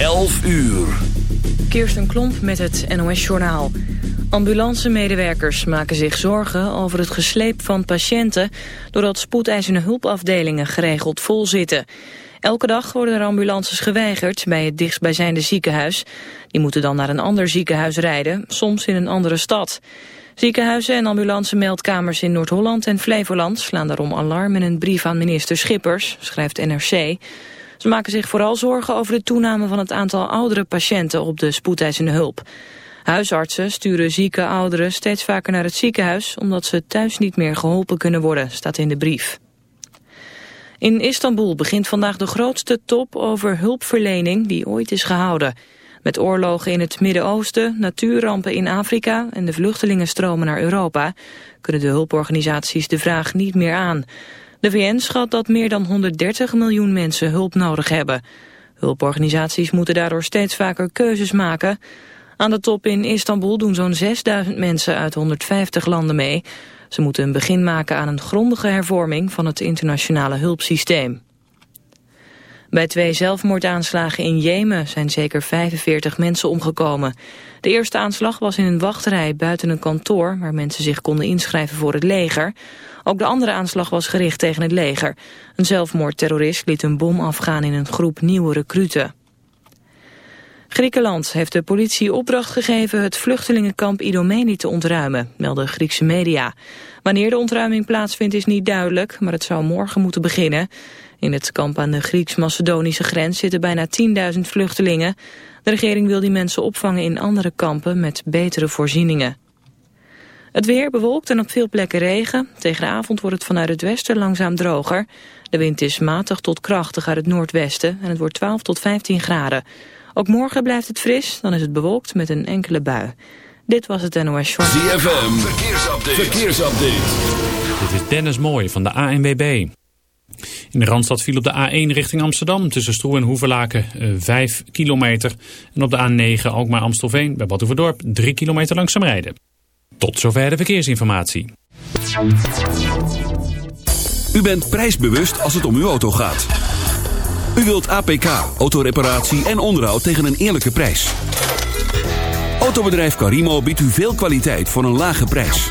11 uur. Kirsten Klomp met het NOS-journaal. Ambulancemedewerkers maken zich zorgen over het gesleep van patiënten... doordat spoedeisende hulpafdelingen geregeld vol zitten. Elke dag worden er ambulances geweigerd bij het dichtstbijzijnde ziekenhuis. Die moeten dan naar een ander ziekenhuis rijden, soms in een andere stad. Ziekenhuizen en ambulance-meldkamers in Noord-Holland en Flevoland... slaan daarom alarm in een brief aan minister Schippers, schrijft NRC... Ze maken zich vooral zorgen over de toename van het aantal oudere patiënten op de spoedeisende hulp. Huisartsen sturen zieke ouderen steeds vaker naar het ziekenhuis... omdat ze thuis niet meer geholpen kunnen worden, staat in de brief. In Istanbul begint vandaag de grootste top over hulpverlening die ooit is gehouden. Met oorlogen in het Midden-Oosten, natuurrampen in Afrika en de vluchtelingenstromen naar Europa... kunnen de hulporganisaties de vraag niet meer aan... De VN schat dat meer dan 130 miljoen mensen hulp nodig hebben. Hulporganisaties moeten daardoor steeds vaker keuzes maken. Aan de top in Istanbul doen zo'n 6000 mensen uit 150 landen mee. Ze moeten een begin maken aan een grondige hervorming van het internationale hulpsysteem. Bij twee zelfmoordaanslagen in Jemen zijn zeker 45 mensen omgekomen. De eerste aanslag was in een wachtrij buiten een kantoor... waar mensen zich konden inschrijven voor het leger. Ook de andere aanslag was gericht tegen het leger. Een zelfmoordterrorist liet een bom afgaan in een groep nieuwe recruten. Griekenland heeft de politie opdracht gegeven het vluchtelingenkamp Idomeni te ontruimen, melden Griekse media. Wanneer de ontruiming plaatsvindt is niet duidelijk, maar het zou morgen moeten beginnen. In het kamp aan de Grieks-Macedonische grens zitten bijna 10.000 vluchtelingen. De regering wil die mensen opvangen in andere kampen met betere voorzieningen. Het weer bewolkt en op veel plekken regen. Tegen de avond wordt het vanuit het westen langzaam droger. De wind is matig tot krachtig uit het noordwesten en het wordt 12 tot 15 graden. Ook morgen blijft het fris, dan is het bewolkt met een enkele bui. Dit was het NOS Show. ZFM, verkeersupdate. verkeersupdate. Dit is Dennis Mooij van de ANWB. In de Randstad viel op de A1 richting Amsterdam tussen Stroe en Hoevelaken 5 eh, kilometer. En op de A9 ook maar Amstelveen bij Batuverdorp 3 kilometer langzaam rijden. Tot zover de verkeersinformatie. U bent prijsbewust als het om uw auto gaat. U wilt APK, autoreparatie en onderhoud tegen een eerlijke prijs. Autobedrijf Carimo biedt u veel kwaliteit voor een lage prijs.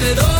te doy.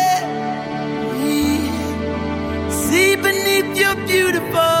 you're beautiful.